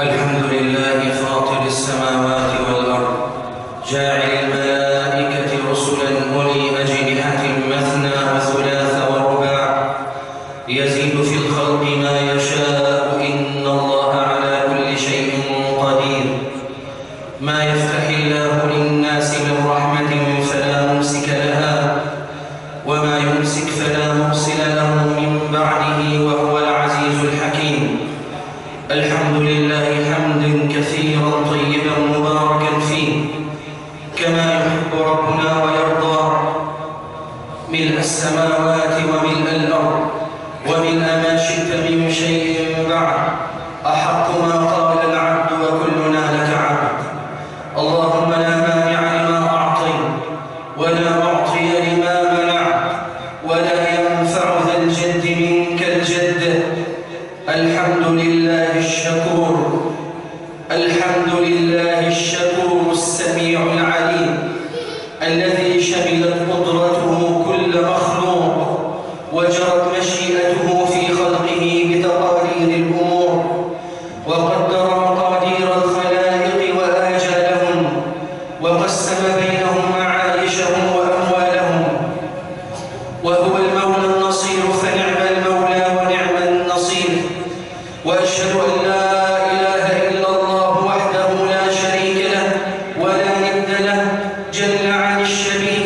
الحمد لله فاطر السماوات والأرض جاعل الملائكة جل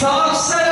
Thoughts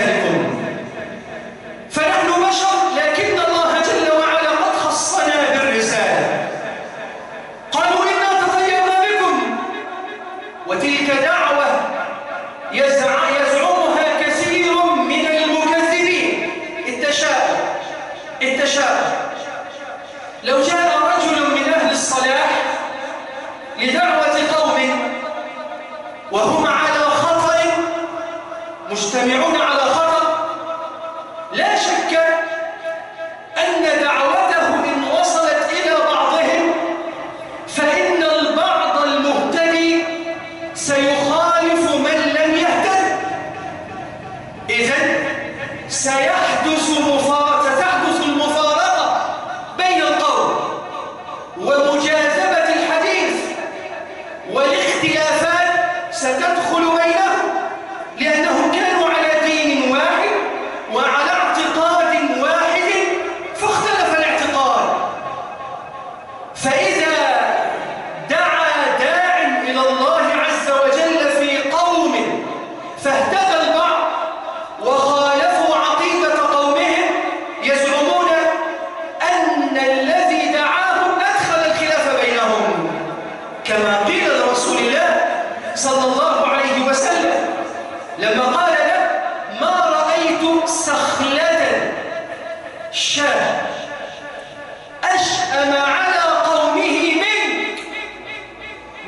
كانوا على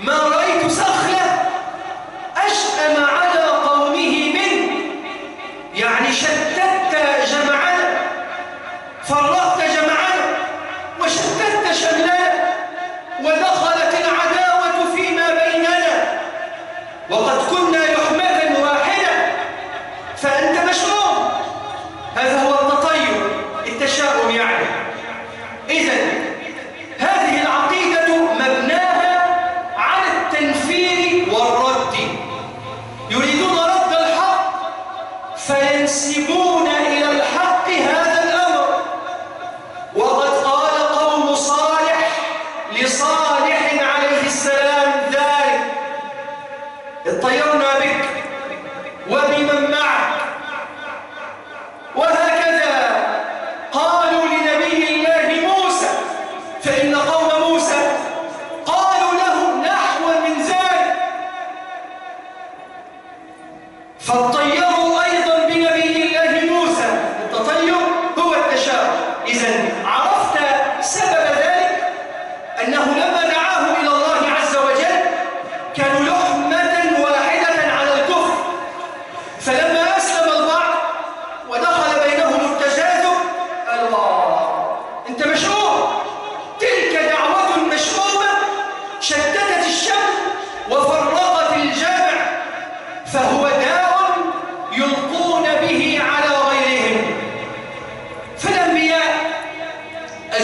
مرة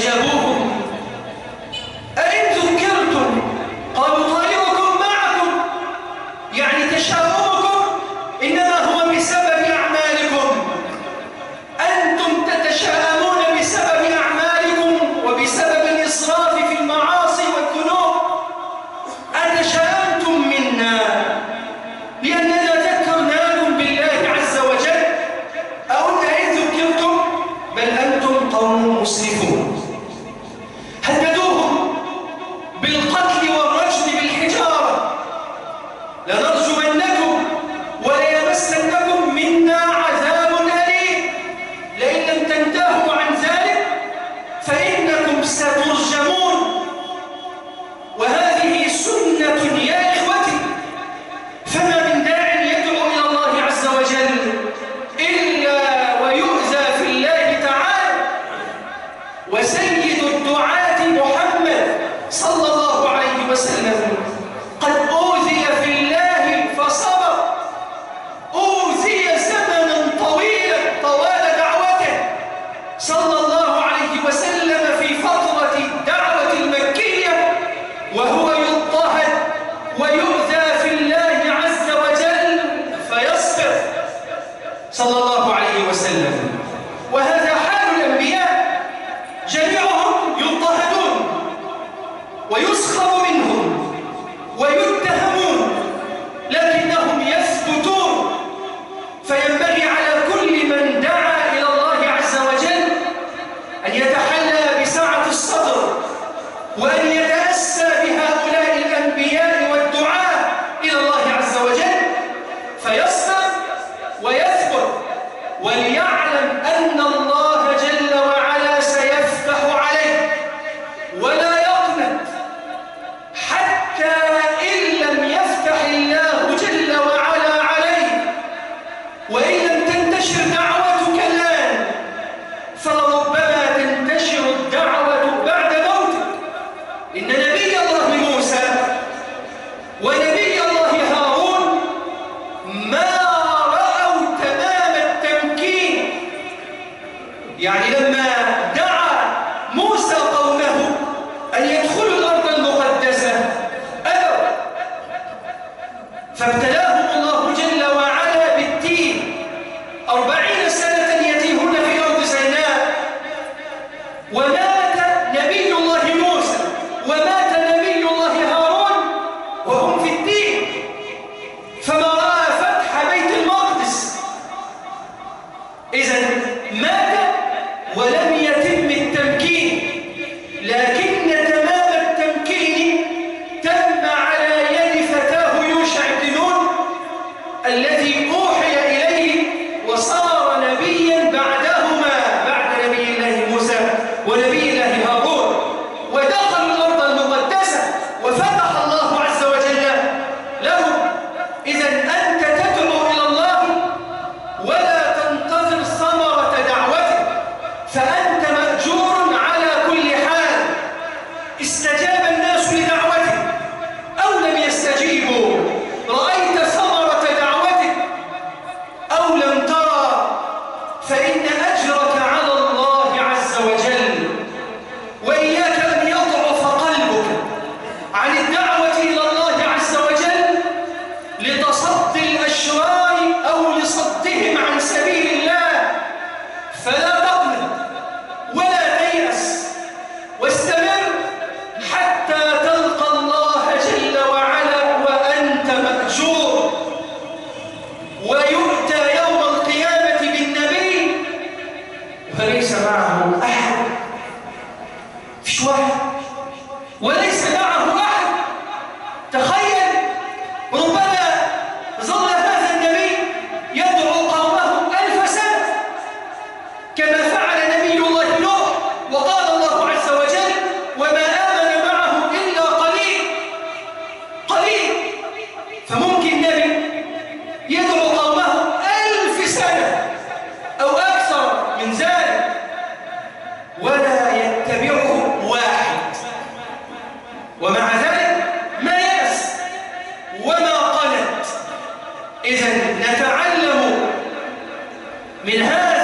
Jabu من هذه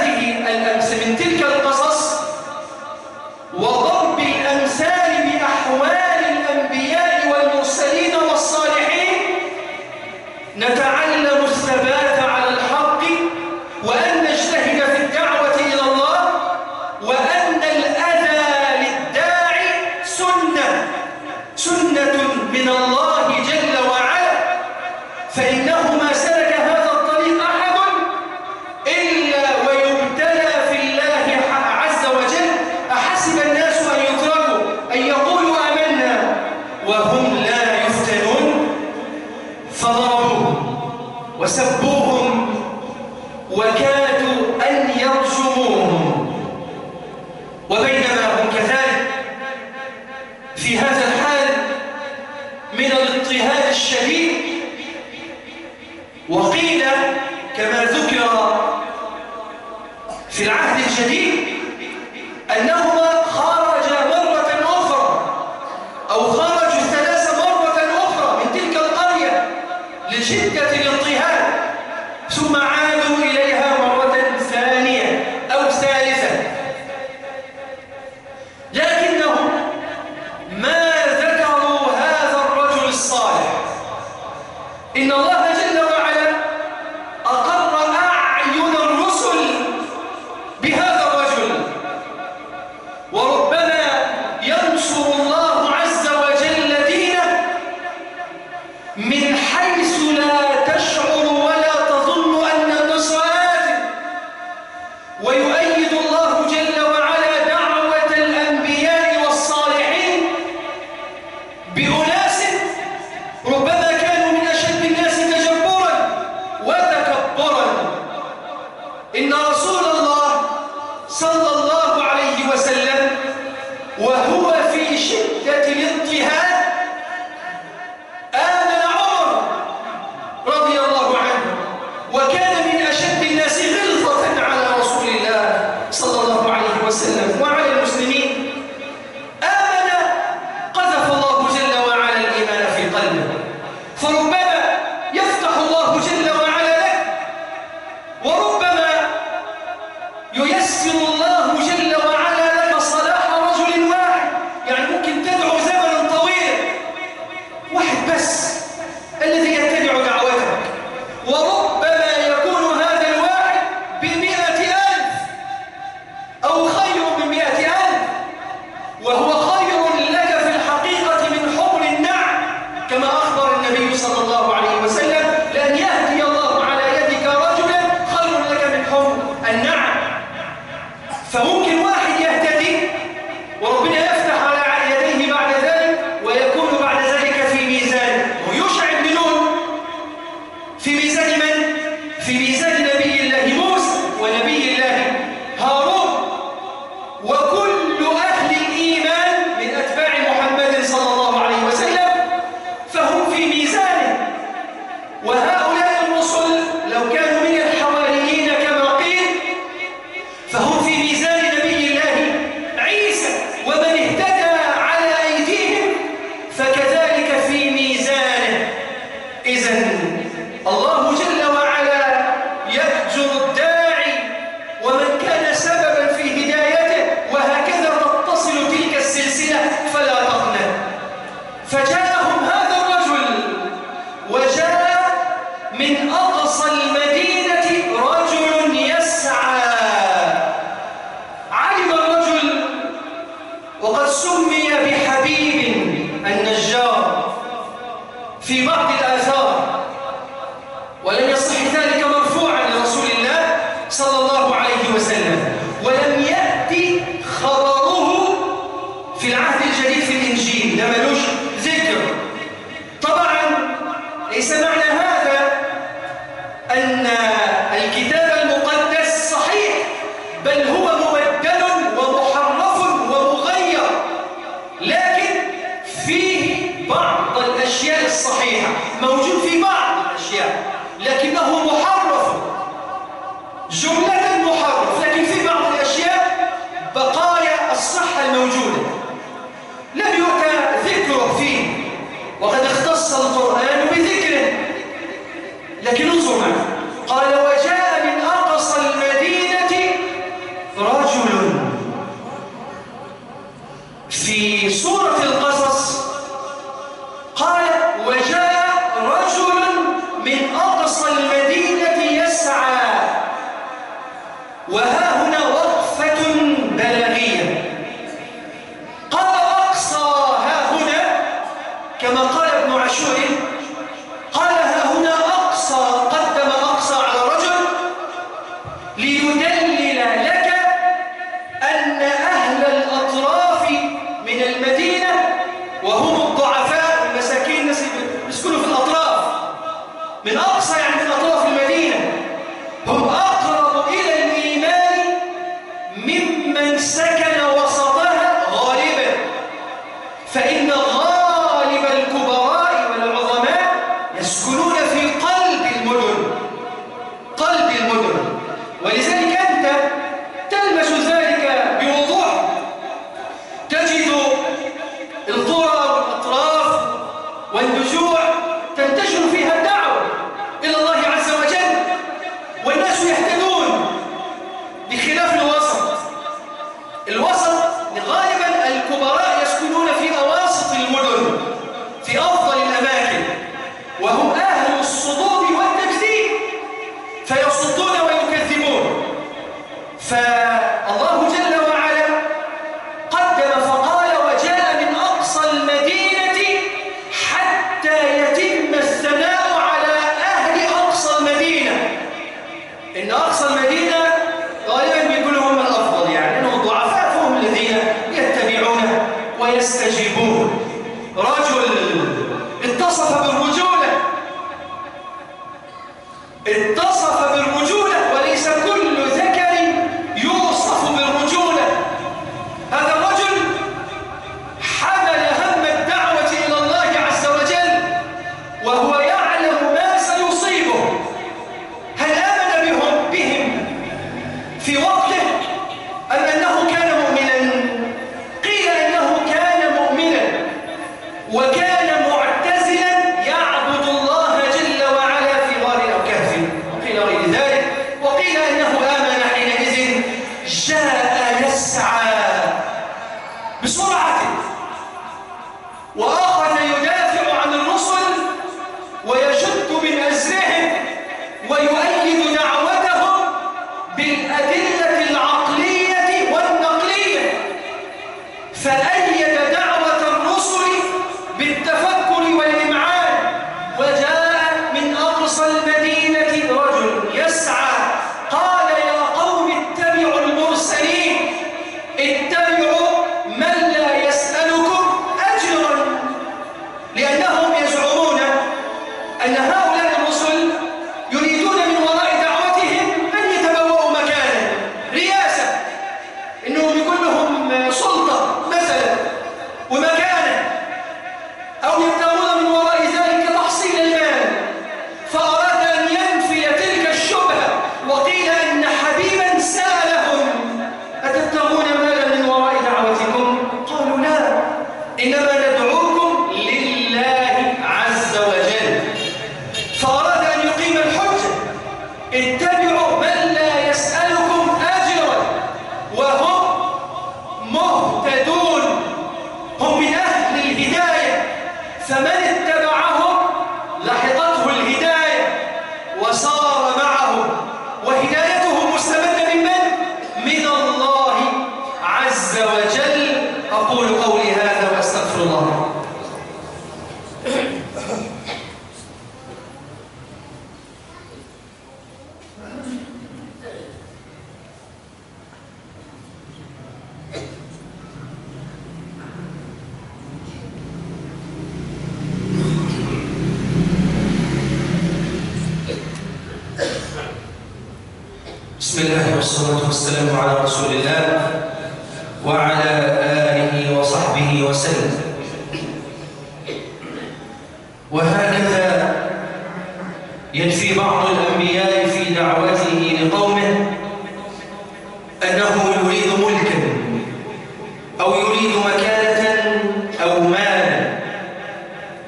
que não sou mais.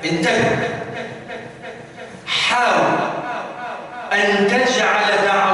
انتبه حاول أن تجعل دعوتك